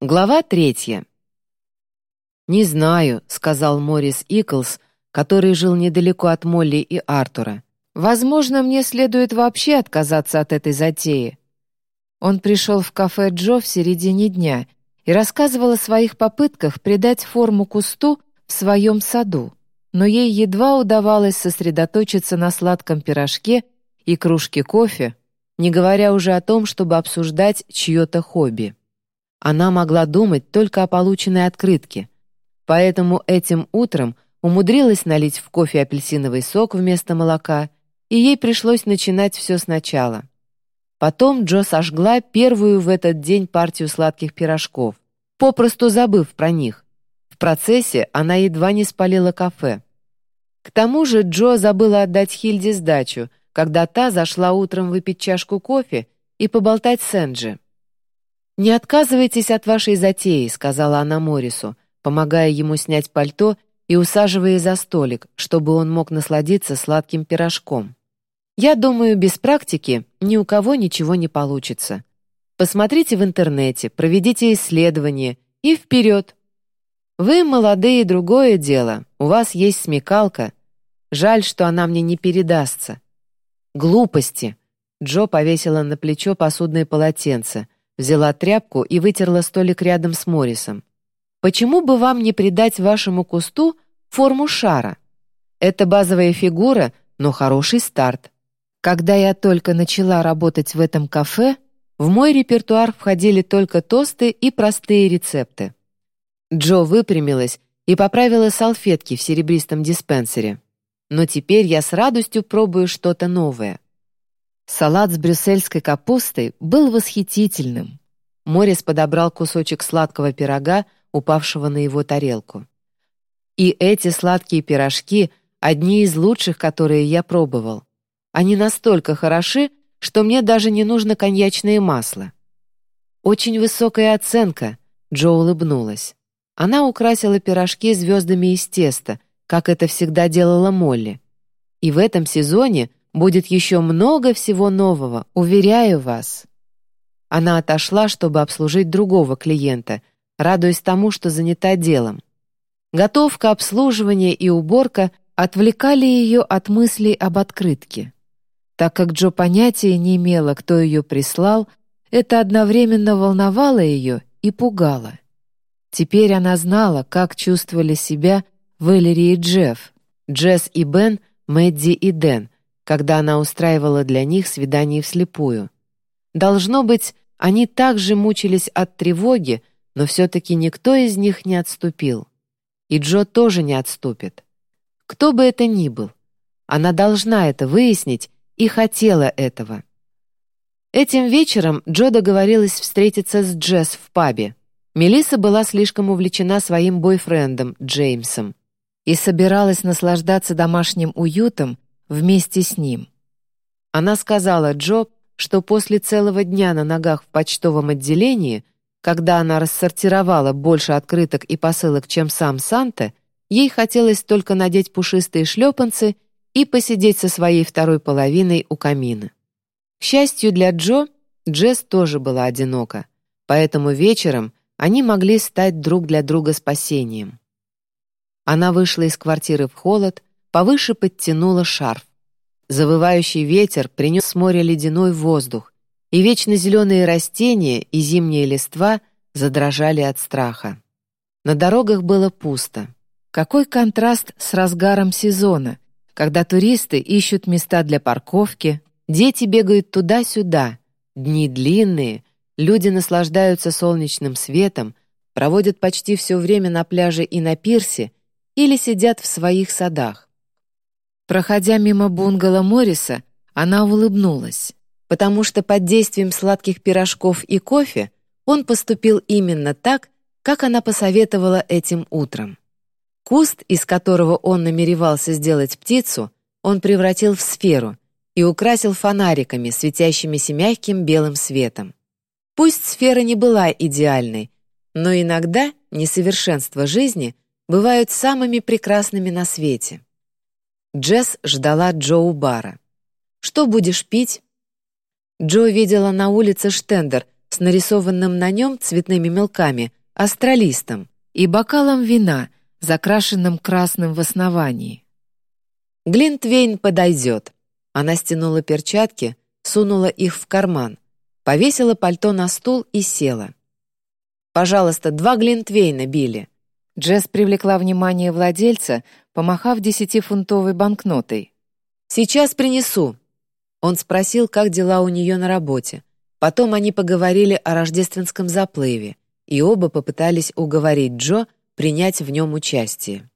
Глава третья. «Не знаю», — сказал Морис Иклс, который жил недалеко от Молли и Артура. «Возможно, мне следует вообще отказаться от этой затеи». Он пришел в кафе Джо в середине дня и рассказывал о своих попытках придать форму кусту в своем саду, но ей едва удавалось сосредоточиться на сладком пирожке и кружке кофе, не говоря уже о том, чтобы обсуждать чье-то хобби. Она могла думать только о полученной открытке, поэтому этим утром умудрилась налить в кофе апельсиновый сок вместо молока, и ей пришлось начинать все сначала. Потом Джо сожгла первую в этот день партию сладких пирожков, попросту забыв про них. В процессе она едва не спалила кафе. К тому же Джо забыла отдать Хильде сдачу, когда та зашла утром выпить чашку кофе и поболтать с Энджи. «Не отказывайтесь от вашей затеи», — сказала она Морису, помогая ему снять пальто и усаживая за столик, чтобы он мог насладиться сладким пирожком. «Я думаю, без практики ни у кого ничего не получится. Посмотрите в интернете, проведите исследования и вперед. Вы молодые, другое дело, у вас есть смекалка. Жаль, что она мне не передастся». «Глупости!» Джо повесила на плечо посудное полотенце — Взяла тряпку и вытерла столик рядом с Моррисом. «Почему бы вам не придать вашему кусту форму шара? Это базовая фигура, но хороший старт. Когда я только начала работать в этом кафе, в мой репертуар входили только тосты и простые рецепты. Джо выпрямилась и поправила салфетки в серебристом диспенсере. Но теперь я с радостью пробую что-то новое. Салат с брюссельской капустой был восхитительным. Морис подобрал кусочек сладкого пирога, упавшего на его тарелку. И эти сладкие пирожки — одни из лучших, которые я пробовал. Они настолько хороши, что мне даже не нужно коньячное масло. «Очень высокая оценка», — Джо улыбнулась. Она украсила пирожки звездами из теста, как это всегда делала Молли. И в этом сезоне Будет еще много всего нового, уверяю вас». Она отошла, чтобы обслужить другого клиента, радуясь тому, что занята делом. Готовка, обслуживание и уборка отвлекали ее от мыслей об открытке. Так как Джо понятия не имела, кто ее прислал, это одновременно волновало ее и пугало. Теперь она знала, как чувствовали себя Валери и Джефф, Джесс и Бен, Мэдди и Дэн, когда она устраивала для них свидание вслепую. Должно быть, они также мучились от тревоги, но все-таки никто из них не отступил. И Джо тоже не отступит. Кто бы это ни был, она должна это выяснить и хотела этого. Этим вечером Джо договорилась встретиться с Джесс в пабе. Мелисса была слишком увлечена своим бойфрендом, Джеймсом, и собиралась наслаждаться домашним уютом вместе с ним. Она сказала Джо, что после целого дня на ногах в почтовом отделении, когда она рассортировала больше открыток и посылок, чем сам Санта, ей хотелось только надеть пушистые шлепанцы и посидеть со своей второй половиной у камина. К счастью для Джо, Джесс тоже была одинока, поэтому вечером они могли стать друг для друга спасением. Она вышла из квартиры в холод, повыше подтянула шарф. Завывающий ветер принес с моря ледяной воздух, и вечно зеленые растения и зимние листва задрожали от страха. На дорогах было пусто. Какой контраст с разгаром сезона, когда туристы ищут места для парковки, дети бегают туда-сюда, дни длинные, люди наслаждаются солнечным светом, проводят почти все время на пляже и на пирсе или сидят в своих садах. Проходя мимо бунгало Морриса, она улыбнулась, потому что под действием сладких пирожков и кофе он поступил именно так, как она посоветовала этим утром. Куст, из которого он намеревался сделать птицу, он превратил в сферу и украсил фонариками, светящимися мягким белым светом. Пусть сфера не была идеальной, но иногда несовершенства жизни бывают самыми прекрасными на свете. Джесс ждала Джо бара. «Что будешь пить?» Джо видела на улице штендер, с нарисованным на нем цветными мелками астралистом и бокалом вина, закрашенным красным в основании. «Глинтвейн подойдет». Она стянула перчатки, сунула их в карман, повесила пальто на стул и села. «Пожалуйста, два Глинтвейна, Билли». Джесс привлекла внимание владельца, помахав десятифунтовой банкнотой. «Сейчас принесу». Он спросил, как дела у нее на работе. Потом они поговорили о рождественском заплыве, и оба попытались уговорить Джо принять в нем участие.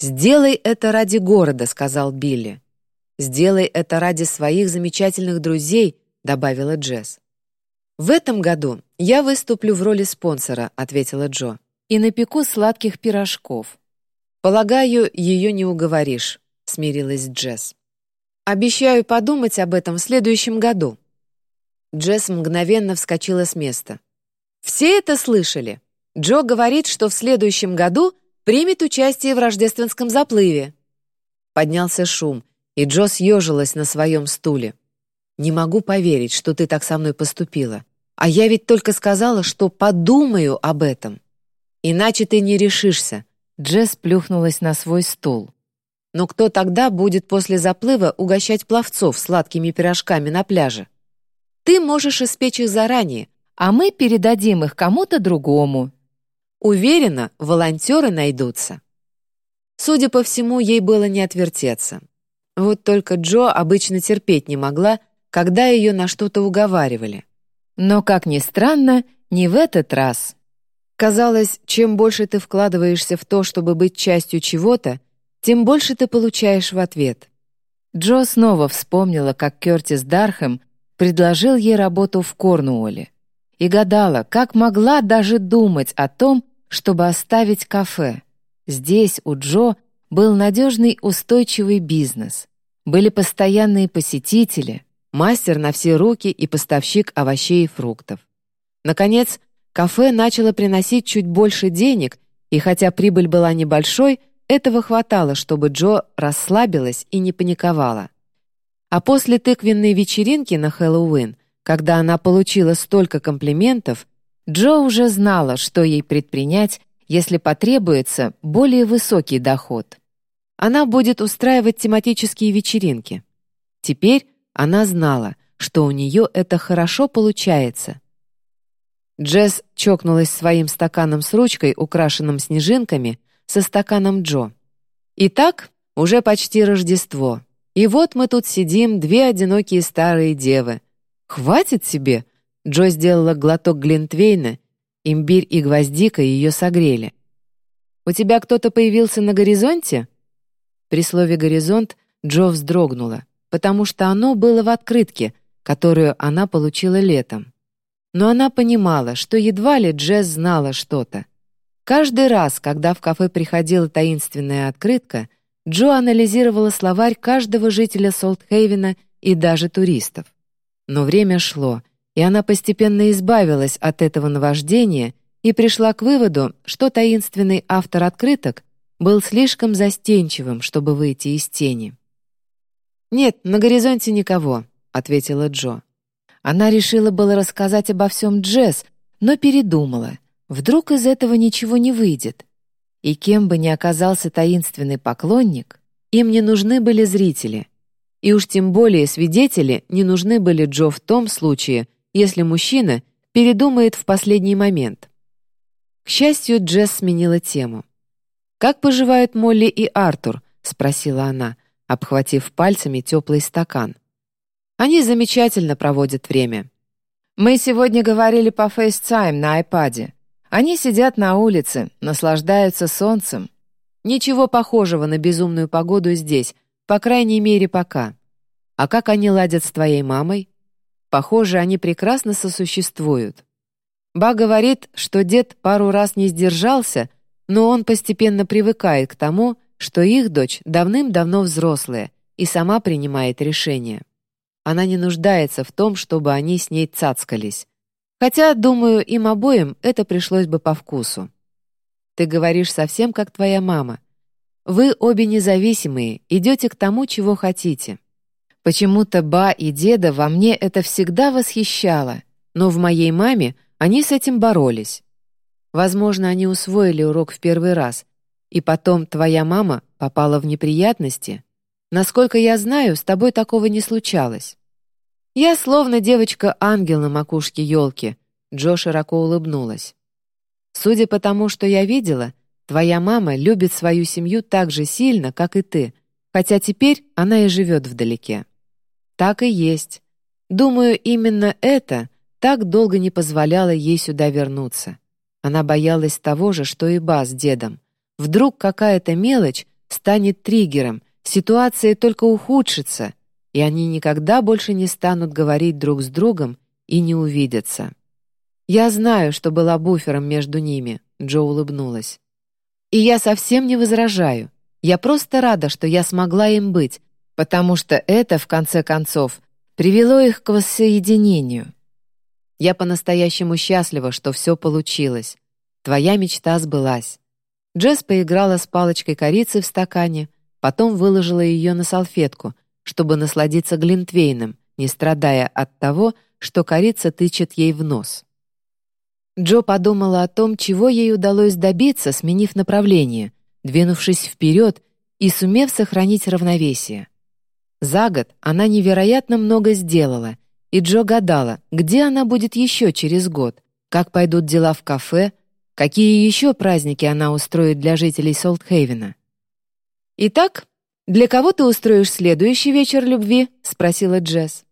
«Сделай это ради города», — сказал Билли. «Сделай это ради своих замечательных друзей», — добавила Джесс. «В этом году я выступлю в роли спонсора», — ответила Джо. «И напеку сладких пирожков». «Полагаю, ее не уговоришь», — смирилась Джесс. «Обещаю подумать об этом в следующем году». Джесс мгновенно вскочила с места. «Все это слышали? Джо говорит, что в следующем году примет участие в рождественском заплыве». Поднялся шум, и Джо съежилась на своем стуле. «Не могу поверить, что ты так со мной поступила. А я ведь только сказала, что подумаю об этом. Иначе ты не решишься». Джесс плюхнулась на свой стул. «Но кто тогда будет после заплыва угощать пловцов сладкими пирожками на пляже? Ты можешь испечь их заранее, а мы передадим их кому-то другому. Уверена, волонтеры найдутся. Судя по всему, ей было не отвертеться. Вот только Джо обычно терпеть не могла, когда ее на что-то уговаривали. Но, как ни странно, не в этот раз. Казалось, чем больше ты вкладываешься в то, чтобы быть частью чего-то, тем больше ты получаешь в ответ. Джо снова вспомнила, как Кертис Дархэм предложил ей работу в Корнуолле и гадала, как могла даже думать о том, чтобы оставить кафе. Здесь у Джо был надежный устойчивый бизнес. Были постоянные посетители, мастер на все руки и поставщик овощей и фруктов. Наконец, кафе начало приносить чуть больше денег, и хотя прибыль была небольшой, этого хватало, чтобы Джо расслабилась и не паниковала. А после тыквенной вечеринки на Хэллоуин, когда она получила столько комплиментов, Джо уже знала, что ей предпринять, если потребуется более высокий доход. Она будет устраивать тематические вечеринки. Теперь она знала, что у нее это хорошо получается. Джесс чокнулась своим стаканом с ручкой, украшенным снежинками, со стаканом Джо. «Итак, уже почти Рождество. И вот мы тут сидим, две одинокие старые девы. Хватит себе!» Джо сделала глоток Глинтвейна, имбирь и гвоздика ее согрели. «У тебя кто-то появился на горизонте?» При слове «горизонт» Джо вздрогнула, потому что оно было в открытке, которую она получила летом. Но она понимала, что едва ли Джесс знала что-то. Каждый раз, когда в кафе приходила таинственная открытка, Джо анализировала словарь каждого жителя Солтхейвена и даже туристов. Но время шло, и она постепенно избавилась от этого наваждения и пришла к выводу, что таинственный автор открыток был слишком застенчивым, чтобы выйти из тени. «Нет, на горизонте никого», — ответила Джо. Она решила было рассказать обо всем Джесс, но передумала. Вдруг из этого ничего не выйдет. И кем бы ни оказался таинственный поклонник, им не нужны были зрители. И уж тем более свидетели не нужны были Джо в том случае, если мужчина передумает в последний момент. К счастью, Джесс сменила тему. «Как поживают Молли и Артур?» — спросила она, обхватив пальцами теплый стакан. «Они замечательно проводят время. Мы сегодня говорили по FaceTime на айпаде. Они сидят на улице, наслаждаются солнцем. Ничего похожего на безумную погоду здесь, по крайней мере, пока. А как они ладят с твоей мамой?» Похоже, они прекрасно сосуществуют. Ба говорит, что дед пару раз не сдержался, но он постепенно привыкает к тому, что их дочь давным-давно взрослая и сама принимает решения. Она не нуждается в том, чтобы они с ней цацкались. Хотя, думаю, им обоим это пришлось бы по вкусу. Ты говоришь совсем как твоя мама. Вы обе независимые, идете к тому, чего хотите. Почему-то ба и деда во мне это всегда восхищало, но в моей маме они с этим боролись. Возможно, они усвоили урок в первый раз, и потом твоя мама попала в неприятности. Насколько я знаю, с тобой такого не случалось. Я словно девочка-ангел на макушке елки. Джо широко улыбнулась. Судя по тому, что я видела, твоя мама любит свою семью так же сильно, как и ты, хотя теперь она и живет вдалеке. Так и есть. Думаю, именно это так долго не позволяло ей сюда вернуться. Она боялась того же, что и Ба с дедом. Вдруг какая-то мелочь станет триггером, ситуация только ухудшится, и они никогда больше не станут говорить друг с другом и не увидятся. «Я знаю, что была буфером между ними», — Джо улыбнулась. «И я совсем не возражаю. Я просто рада, что я смогла им быть, потому что это, в конце концов, привело их к воссоединению. Я по-настоящему счастлива, что все получилось. Твоя мечта сбылась. Джесс поиграла с палочкой корицы в стакане, потом выложила ее на салфетку, чтобы насладиться глинтвейном, не страдая от того, что корица тычет ей в нос. Джо подумала о том, чего ей удалось добиться, сменив направление, двинувшись вперед и сумев сохранить равновесие. За год она невероятно много сделала — и Джо гадала, где она будет еще через год, как пойдут дела в кафе, какие еще праздники она устроит для жителей Солтхейвена. «Итак, для кого ты устроишь следующий вечер любви?» — спросила Джесс.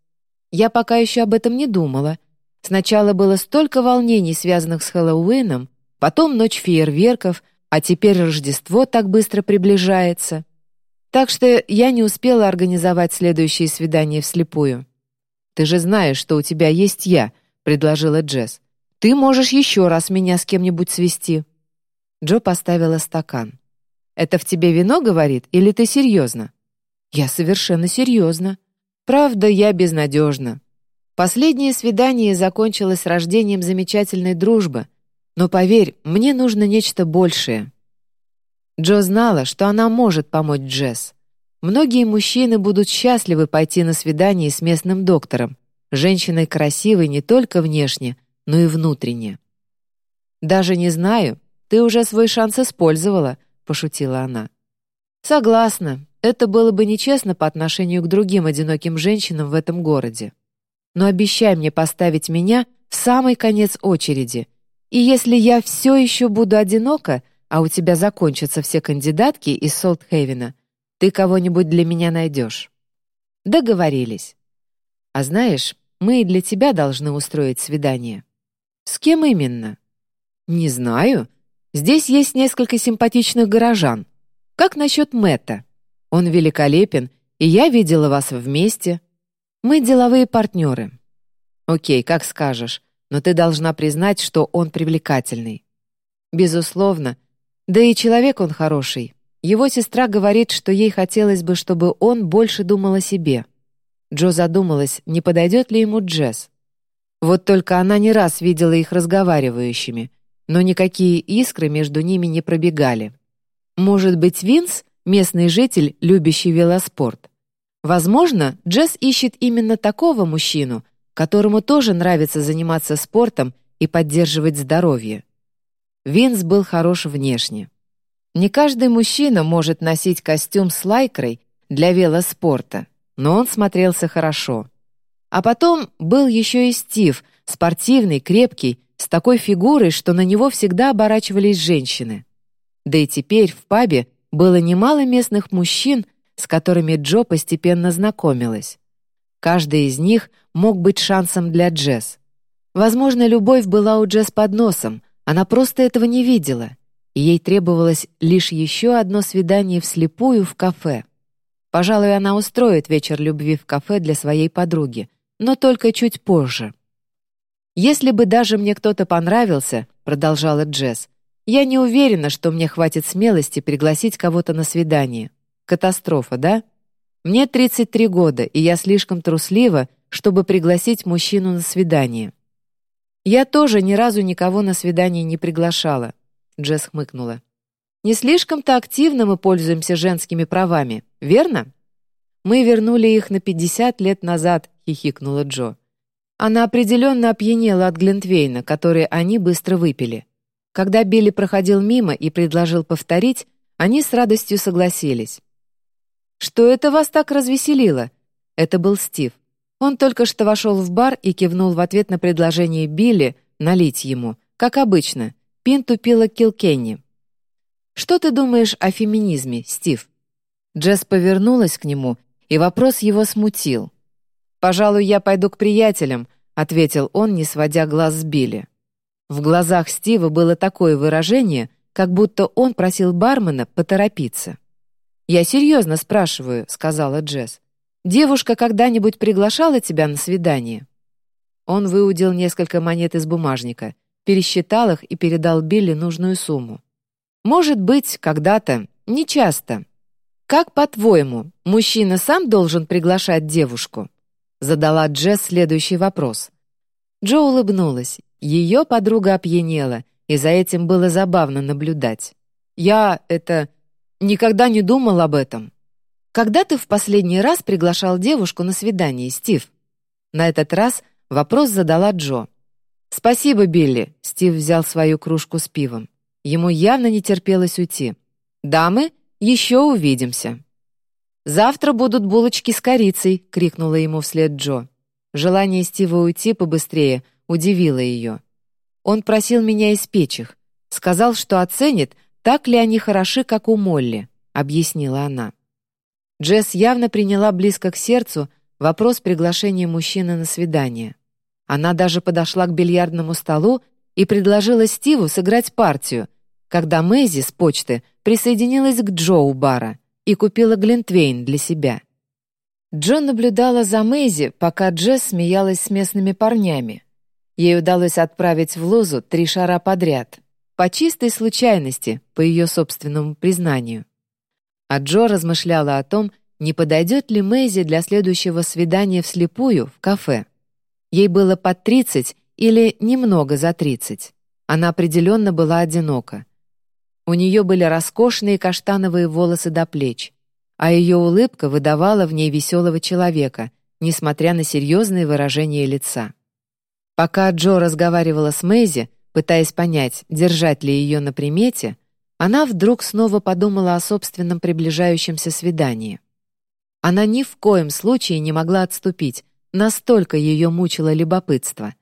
«Я пока еще об этом не думала. Сначала было столько волнений, связанных с Хэллоуином, потом ночь фейерверков, а теперь Рождество так быстро приближается. Так что я не успела организовать следующее свидание вслепую. «Ты же знаешь, что у тебя есть я», — предложила Джесс. «Ты можешь еще раз меня с кем-нибудь свести». Джо поставила стакан. «Это в тебе вино, — говорит, — или ты серьезно?» «Я совершенно серьезно. Правда, я безнадежна. Последнее свидание закончилось рождением замечательной дружбы, но, поверь, мне нужно нечто большее». Джо знала, что она может помочь Джесс. Многие мужчины будут счастливы пойти на свидание с местным доктором, женщиной красивой не только внешне, но и внутренне. «Даже не знаю, ты уже свой шанс использовала», — пошутила она. «Согласна, это было бы нечестно по отношению к другим одиноким женщинам в этом городе. Но обещай мне поставить меня в самый конец очереди, и если я все еще буду одинока, а у тебя закончатся все кандидатки из Солтхейвена, ты кого-нибудь для меня найдешь». Договорились. А знаешь, мы и для тебя должны устроить свидание. С кем именно? Не знаю. Здесь есть несколько симпатичных горожан. Как насчет Мэтта? Он великолепен, и я видела вас вместе. Мы деловые партнеры. Окей, как скажешь, но ты должна признать, что он привлекательный. Безусловно. Да и человек он хороший. Его сестра говорит, что ей хотелось бы, чтобы он больше думал о себе. Джо задумалась, не подойдет ли ему Джесс. Вот только она не раз видела их разговаривающими, но никакие искры между ними не пробегали. Может быть, Винс — местный житель, любящий велоспорт? Возможно, Джесс ищет именно такого мужчину, которому тоже нравится заниматься спортом и поддерживать здоровье. Винс был хорош внешне. Не каждый мужчина может носить костюм с лайкрой для велоспорта, но он смотрелся хорошо. А потом был еще и Стив, спортивный, крепкий, с такой фигурой, что на него всегда оборачивались женщины. Да и теперь в пабе было немало местных мужчин, с которыми Джо постепенно знакомилась. Каждый из них мог быть шансом для Джесс. Возможно, любовь была у Джесс под носом, она просто этого не видела и ей требовалось лишь еще одно свидание вслепую в кафе. Пожалуй, она устроит вечер любви в кафе для своей подруги, но только чуть позже. «Если бы даже мне кто-то понравился», — продолжала Джесс, «я не уверена, что мне хватит смелости пригласить кого-то на свидание. Катастрофа, да? Мне 33 года, и я слишком труслива, чтобы пригласить мужчину на свидание. Я тоже ни разу никого на свидание не приглашала, Джесс хмыкнула. «Не слишком-то активно мы пользуемся женскими правами, верно?» «Мы вернули их на 50 лет назад», — хихикнула Джо. Она определенно опьянела от Глинтвейна, который они быстро выпили. Когда Билли проходил мимо и предложил повторить, они с радостью согласились. «Что это вас так развеселило?» Это был Стив. Он только что вошел в бар и кивнул в ответ на предложение Билли налить ему, как обычно, пинту пила Килкенни. «Что ты думаешь о феминизме, Стив?» Джесс повернулась к нему, и вопрос его смутил. «Пожалуй, я пойду к приятелям», — ответил он, не сводя глаз с Билли. В глазах Стива было такое выражение, как будто он просил бармена поторопиться. «Я серьезно спрашиваю», — сказала Джесс. «Девушка когда-нибудь приглашала тебя на свидание?» Он выудил несколько монет из бумажника, пересчитал их и передал Билли нужную сумму. «Может быть, когда-то, не часто. Как, по-твоему, мужчина сам должен приглашать девушку?» Задала Джесс следующий вопрос. Джо улыбнулась. Ее подруга опьянела, и за этим было забавно наблюдать. «Я, это, никогда не думал об этом». «Когда ты в последний раз приглашал девушку на свидание, Стив?» На этот раз вопрос задала Джо. «Спасибо, Билли», — Стив взял свою кружку с пивом. Ему явно не терпелось уйти. «Дамы, еще увидимся». «Завтра будут булочки с корицей», — крикнула ему вслед Джо. Желание Стива уйти побыстрее — удивило ее. Он просил меня испечь их, сказал, что оценит, так ли они хороши, как у Молли, объяснила она. Джесс явно приняла близко к сердцу вопрос приглашения мужчины на свидание. Она даже подошла к бильярдному столу и предложила Стиву сыграть партию, когда Мэйзи с почты присоединилась к Джоу бара и купила Глинтвейн для себя. Джон наблюдала за Мэйзи, пока Джесс смеялась с местными парнями. Ей удалось отправить в Лозу три шара подряд. По чистой случайности, по ее собственному признанию. А Джо размышляла о том, не подойдет ли Мэйзи для следующего свидания вслепую в кафе. Ей было под 30 или немного за 30. Она определенно была одинока. У нее были роскошные каштановые волосы до плеч, а ее улыбка выдавала в ней веселого человека, несмотря на серьезные выражения лица. Пока Джо разговаривала с Мэйзи, пытаясь понять, держать ли ее на примете, она вдруг снова подумала о собственном приближающемся свидании. Она ни в коем случае не могла отступить, настолько ее мучило любопытство.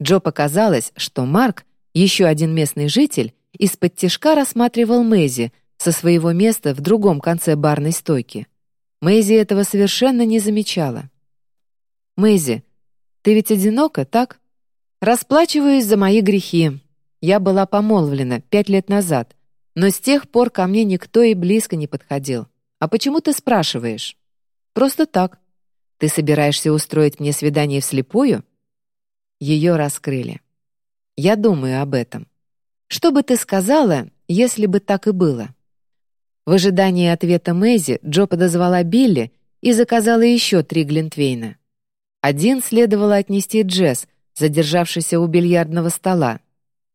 Джо показалось, что Марк, еще один местный житель, из-под тишка рассматривал Мэйзи со своего места в другом конце барной стойки. Мэйзи этого совершенно не замечала. «Мэйзи, ты ведь одинока, так? Расплачиваюсь за мои грехи. Я была помолвлена пять лет назад, но с тех пор ко мне никто и близко не подходил. А почему ты спрашиваешь? Просто так. Ты собираешься устроить мне свидание вслепую? Ее раскрыли. Я думаю об этом. Что бы ты сказала, если бы так и было? В ожидании ответа Мэйзи Джо подозвала Билли и заказала еще три Глинтвейна. Один следовало отнести Джесс, задержавшийся у бильярдного стола.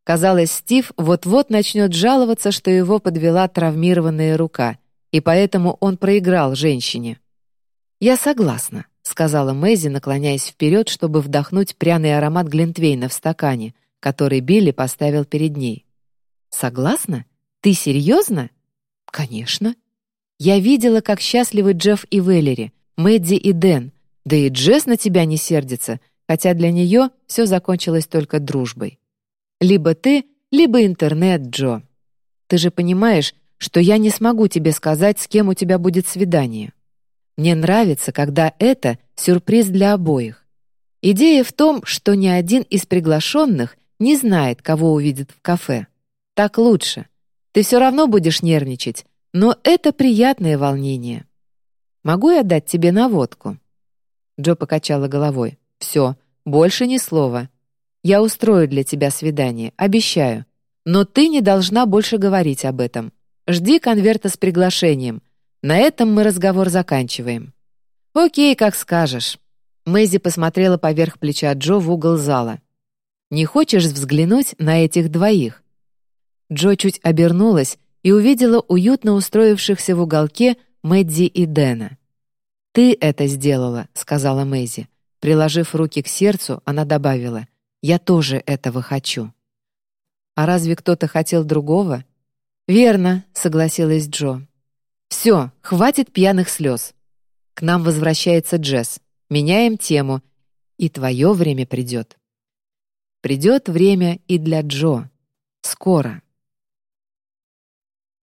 Казалось, Стив вот-вот начнет жаловаться, что его подвела травмированная рука, и поэтому он проиграл женщине. «Я согласна», — сказала Мэйзи, наклоняясь вперед, чтобы вдохнуть пряный аромат Глинтвейна в стакане, который Билли поставил перед ней. «Согласна? Ты серьезно?» «Конечно». Я видела, как счастливы Джефф и Веллери, Мэдди и Дэн, да и Джесс на тебя не сердится, хотя для нее все закончилось только дружбой. Либо ты, либо интернет, Джо. Ты же понимаешь, что я не смогу тебе сказать, с кем у тебя будет свидание. Мне нравится, когда это сюрприз для обоих. Идея в том, что ни один из приглашенных не знает, кого увидит в кафе. Так лучше. Ты все равно будешь нервничать, но это приятное волнение. Могу я дать тебе наводку?» Джо покачала головой. «Все, больше ни слова. Я устрою для тебя свидание, обещаю. Но ты не должна больше говорить об этом. Жди конверта с приглашением. На этом мы разговор заканчиваем». «Окей, как скажешь». Мэйзи посмотрела поверх плеча Джо в угол зала. «Не хочешь взглянуть на этих двоих?» Джо чуть обернулась и увидела уютно устроившихся в уголке Мэдди и Дэна. «Ты это сделала», — сказала Мэйзи. Приложив руки к сердцу, она добавила, «Я тоже этого хочу». «А разве кто-то хотел другого?» «Верно», — согласилась Джо. «Все, хватит пьяных слез. К нам возвращается Джесс. Меняем тему, и твое время придет». Придет время и для Джо. Скоро.